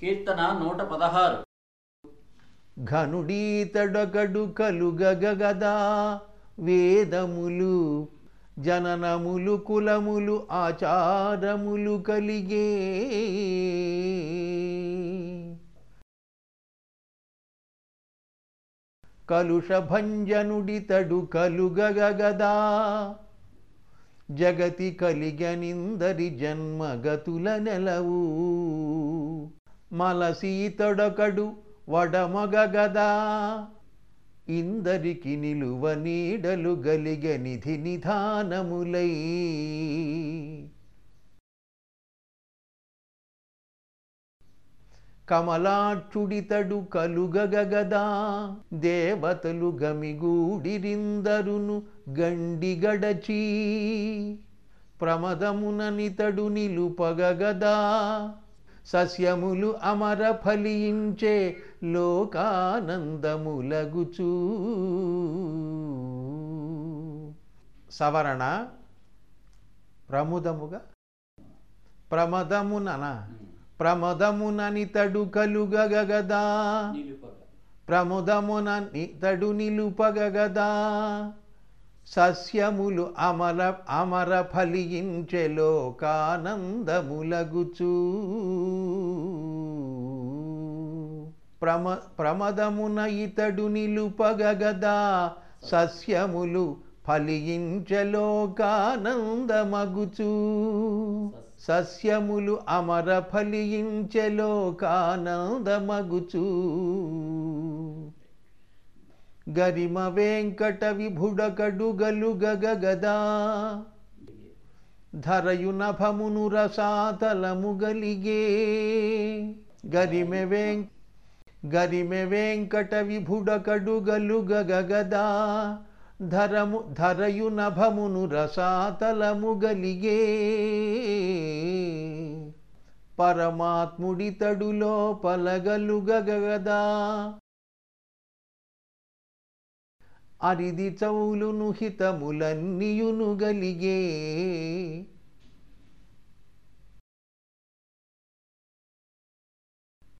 కీర్తన నూట పదహారు ఘనుడీతడొకడు కలుగగదా వేదములు జననములు కులములు ఆచారములు కలిగే కలుషభంజనుడితడు కలుగగదా జగతి కలిగనిందరి జన్మగతుల నెలవు మలసీతడొకడు వడమగగదా. ఇందరికి నిలువ నీడలు గలిగ నిధి నిధానములై. కమలాక్షుడితడు కలుగగదా దేవతలు గమిగూడిరిందరును గండిగడచీ. ప్రమదమునని ప్రమదముననితడు నిలుపగగదా. సస్యములు అమర ఫలించే లోకానందములగుచూ. సవరణ ప్రముదముగా. ప్రమదమునన. ప్రమదముననితడు కలుగగదా ప్రముదమున నితడు నిలుపగగదా. సస్యములు అమర అమర ఫలించే లోకానందములగుచూ. ప్రమ ప్రమదమున ఇతడు నిలుపగగదా సస్యములు ఫలించలోకానందమగుచు సస్యములు అమర ఫలించె లోకానందమగుచూ. గరిమ వెంకట విభుడకడు గలుగగదా ధరయు నభమును రసాతలము గలిగే గరిమె వెం గరిమె వెంకట విభుడకడు గలుగగదా ధరము ధరయు నభమును రసాతలము గలిగే పరమాత్ముడితడు లోపలగలుగగదా అరిది చౌలును హితములన్నియును గలిగే